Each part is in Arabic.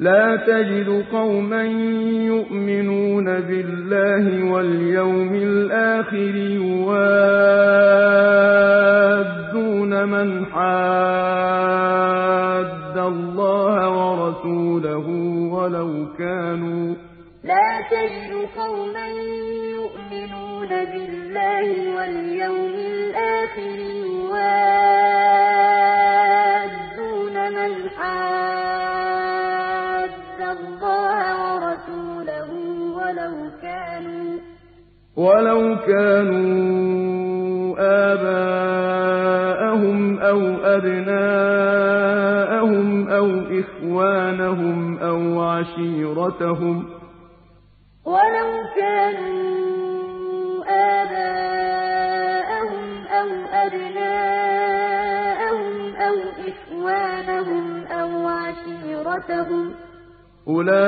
لَّا تَجِدُ قَوْمًا يُؤْمِنُونَ بِاللَّهِ وَالْيَوْمِ الْآخِرِ يُوَادُّونَ مَنْ حَادَّ اللَّهَ وَرَسُولَهُ وَلَوْ كَانُوا لَا تَجِدُ قَوْمًا يُؤْمِنُونَ بِاللَّهِ وَالْيَوْمِ الْآخِرِ اللَّهَ وَرَسُولَهُ وَلَوْ كَانُوا آبَاءَهُمْ أَوْ أَبْنَاءَهُمْ أَوْ إِخْوَانَهُمْ أَوْ عَشِيرَتَهُمْ ۚ وَلَوْ كَانُوا آبَاءَهُمْ أَوْ أَبْنَاءَهُمْ أَوْ إِخْوَانَهُمْ أَوْ عَشِيرَتَهُمْ ۚ أُولَٰئِكَ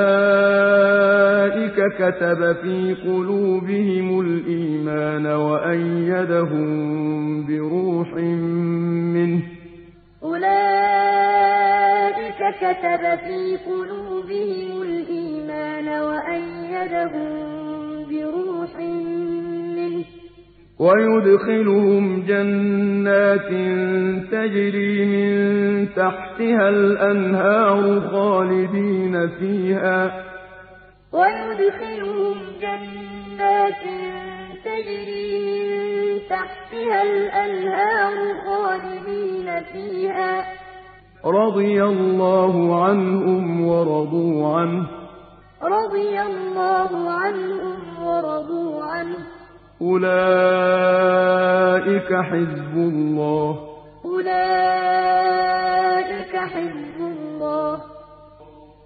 كَتَبَ فِي قُلُوبِهِمُ الْإِيمَانَ وَأَيَّدَهُم بِرُوحٍ مِّنْهُ ۖ. أُولَٰئِكَ كَتَبَ فِي قُلُوبِهِمُ الْإِيمَانَ وَأَيَّدَهُم بِرُوحٍ مِّنْهُ ۖ. وَيُدْخِلُهُمْ جَنَّاتٍ تَجْرِي مِن تَحْتِهَا الْأَنْهَارُ خَالِدِينَ فِيهَا ۚ. وَيُدْخِلُهُمْ جَنَّاتٍ تَجْرِي مِن تَحْتِهَا الْأَنْهَارُ خَالِدِينَ فِيهَا ۚ. رَضِيَ اللَّهُ عَنْهُمْ وَرَضُوا عَنْهُ ۚ. رَضِيَ اللَّهُ عَنْهُمْ وَرَضُوا عَنْهُ ۚ. أُولَٰئِكَ حِزْبُ اللَّهِ ۚ. أُولَٰئِكَ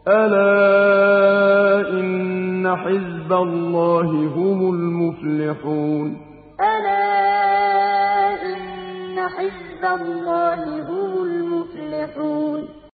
أَلَا إِنَّ حِزْبَ اللَّهِ هُمُ الْمُفْلِحُونَ أَلَا إِنَّ حِزْبَ اللَّهِ هُمُ الْمُفْلِحُونَ